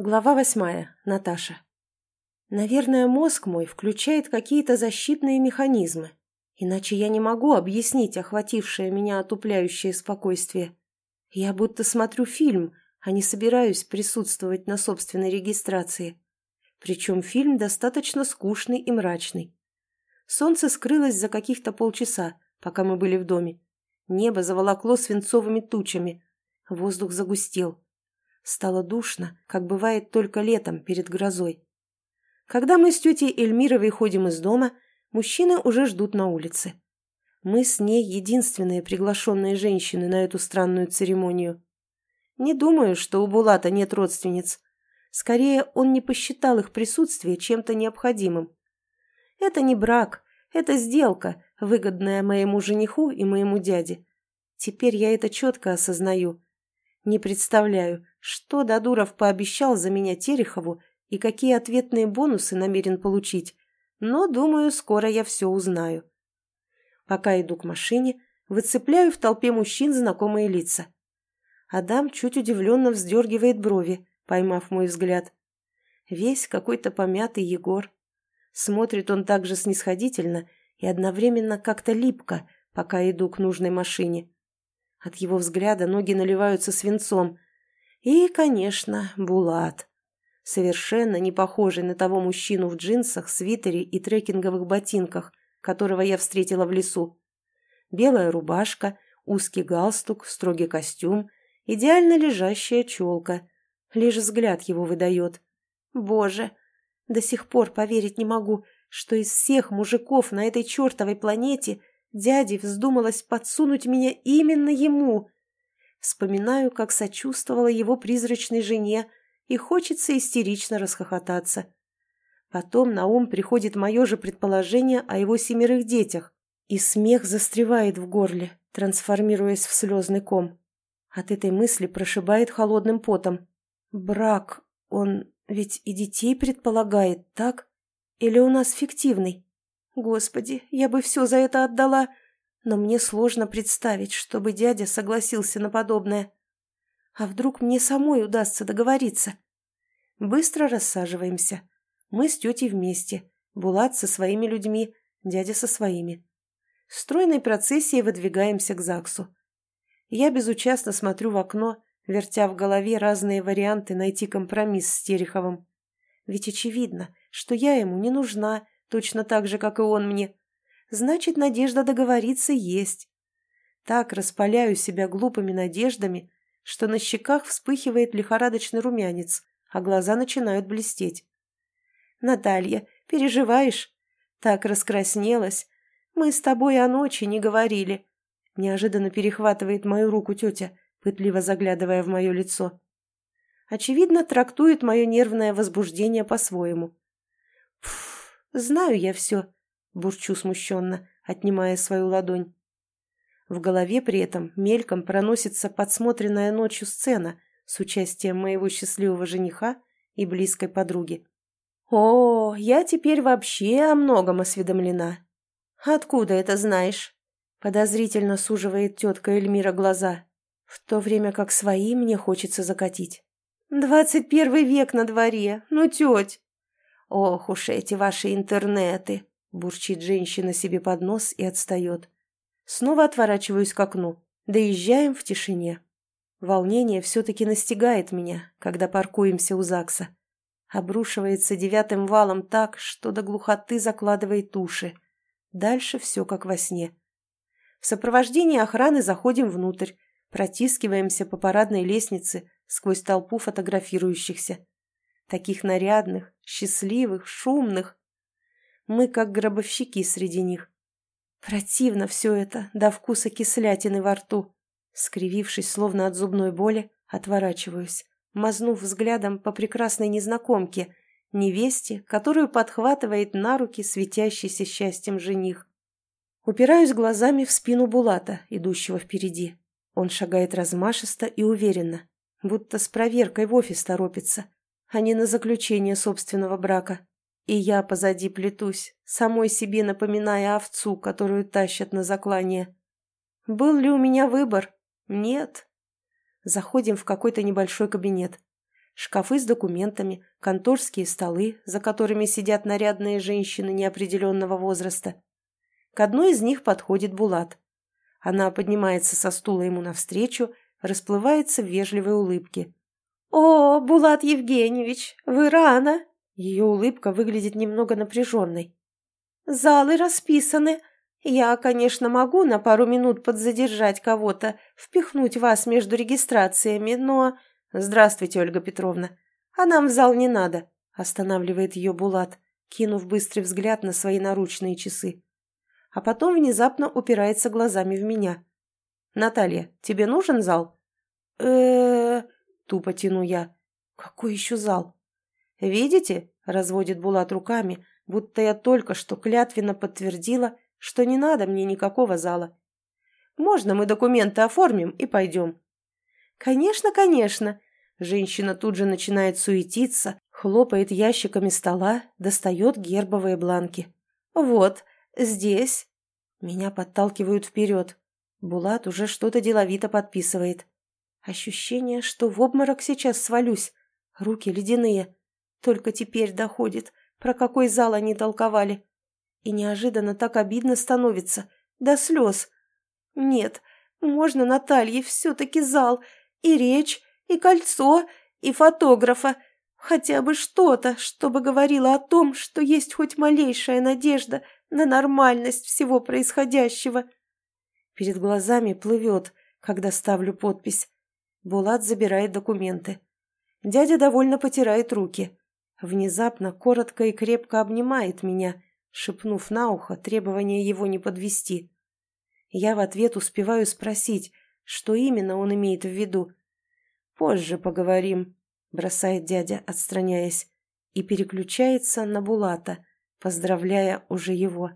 Глава восьмая. Наташа. Наверное, мозг мой включает какие-то защитные механизмы. Иначе я не могу объяснить охватившее меня отупляющее спокойствие. Я будто смотрю фильм, а не собираюсь присутствовать на собственной регистрации. Причем фильм достаточно скучный и мрачный. Солнце скрылось за каких-то полчаса, пока мы были в доме. Небо заволокло свинцовыми тучами. Воздух загустел. Стало душно, как бывает только летом перед грозой. Когда мы с тетей Эльмировой ходим из дома, мужчины уже ждут на улице. Мы с ней единственные приглашенные женщины на эту странную церемонию. Не думаю, что у Булата нет родственниц. Скорее, он не посчитал их присутствие чем-то необходимым. Это не брак, это сделка, выгодная моему жениху и моему дяде. Теперь я это четко осознаю. Не представляю, что Дадуров пообещал за меня Терехову и какие ответные бонусы намерен получить, но, думаю, скоро я все узнаю. Пока иду к машине, выцепляю в толпе мужчин знакомые лица. Адам чуть удивленно вздергивает брови, поймав мой взгляд. Весь какой-то помятый Егор. Смотрит он также снисходительно и одновременно как-то липко, пока иду к нужной машине. От его взгляда ноги наливаются свинцом, и, конечно, Булат. Совершенно не похожий на того мужчину в джинсах, свитере и трекинговых ботинках, которого я встретила в лесу. Белая рубашка, узкий галстук, строгий костюм, идеально лежащая челка. Лишь взгляд его выдает. Боже, до сих пор поверить не могу, что из всех мужиков на этой чертовой планете дяде вздумалось подсунуть меня именно ему. Вспоминаю, как сочувствовала его призрачной жене, и хочется истерично расхохотаться. Потом на ум приходит мое же предположение о его семерых детях, и смех застревает в горле, трансформируясь в слезный ком. От этой мысли прошибает холодным потом. Брак, он ведь и детей предполагает, так? Или у нас фиктивный? Господи, я бы все за это отдала, но мне сложно представить, чтобы дядя согласился на подобное. А вдруг мне самой удастся договориться? Быстро рассаживаемся. Мы с тетей вместе, Булат со своими людьми, дядя со своими. Стройной процессией выдвигаемся к ЗАГСу. Я безучастно смотрю в окно, вертя в голове разные варианты найти компромисс с Тереховым. Ведь очевидно, что я ему не нужна, точно так же, как и он мне значит, надежда договориться есть. Так распаляю себя глупыми надеждами, что на щеках вспыхивает лихорадочный румянец, а глаза начинают блестеть. «Наталья, переживаешь? Так раскраснелась. Мы с тобой о ночи не говорили». Неожиданно перехватывает мою руку тетя, пытливо заглядывая в мое лицо. Очевидно, трактует мое нервное возбуждение по-своему. «Пф, знаю я все», бурчу смущенно, отнимая свою ладонь. В голове при этом мельком проносится подсмотренная ночью сцена с участием моего счастливого жениха и близкой подруги. «О, я теперь вообще о многом осведомлена». «Откуда это знаешь?» Подозрительно суживает тетка Эльмира глаза, в то время как свои мне хочется закатить. «Двадцать первый век на дворе, ну, теть!» «Ох уж эти ваши интернеты!» Бурчит женщина себе под нос и отстает. Снова отворачиваюсь к окну. Доезжаем в тишине. Волнение все-таки настигает меня, когда паркуемся у ЗАГСа. Обрушивается девятым валом так, что до глухоты закладывает уши. Дальше все как во сне. В сопровождении охраны заходим внутрь, протискиваемся по парадной лестнице сквозь толпу фотографирующихся. Таких нарядных, счастливых, шумных, мы как гробовщики среди них. Противно все это, до вкуса кислятины во рту. Скривившись, словно от зубной боли, отворачиваюсь, мазнув взглядом по прекрасной незнакомке, невесте, которую подхватывает на руки светящийся счастьем жених. Упираюсь глазами в спину Булата, идущего впереди. Он шагает размашисто и уверенно, будто с проверкой в офис торопится, а не на заключение собственного брака. И я позади плетусь, самой себе напоминая овцу, которую тащат на заклание. Был ли у меня выбор? Нет. Заходим в какой-то небольшой кабинет. Шкафы с документами, конторские столы, за которыми сидят нарядные женщины неопределенного возраста. К одной из них подходит Булат. Она поднимается со стула ему навстречу, расплывается в вежливой улыбке. «О, Булат Евгеньевич, вы рано!» Ее улыбка выглядит немного напряженной. «Залы расписаны. Я, конечно, могу на пару минут подзадержать кого-то, впихнуть вас между регистрациями, но...» «Здравствуйте, Ольга Петровна. А нам в зал не надо», — останавливает ее Булат, кинув быстрый взгляд на свои наручные часы. А потом внезапно упирается глазами в меня. «Наталья, тебе нужен зал?» э тупо тяну я. «Какой еще зал?» «Видите?» — разводит Булат руками, будто я только что клятвенно подтвердила, что не надо мне никакого зала. «Можно мы документы оформим и пойдем?» «Конечно, конечно!» Женщина тут же начинает суетиться, хлопает ящиками стола, достает гербовые бланки. «Вот, здесь...» Меня подталкивают вперед. Булат уже что-то деловито подписывает. Ощущение, что в обморок сейчас свалюсь. Руки ледяные. Только теперь доходит, про какой зал они толковали. И неожиданно так обидно становится. До слез. Нет, можно Наталье все-таки зал. И речь, и кольцо, и фотографа. Хотя бы что-то, чтобы говорило о том, что есть хоть малейшая надежда на нормальность всего происходящего. Перед глазами плывет, когда ставлю подпись. Булат забирает документы. Дядя довольно потирает руки. Внезапно коротко и крепко обнимает меня, шепнув на ухо требование его не подвести. Я в ответ успеваю спросить, что именно он имеет в виду. «Позже поговорим», — бросает дядя, отстраняясь, и переключается на Булата, поздравляя уже его.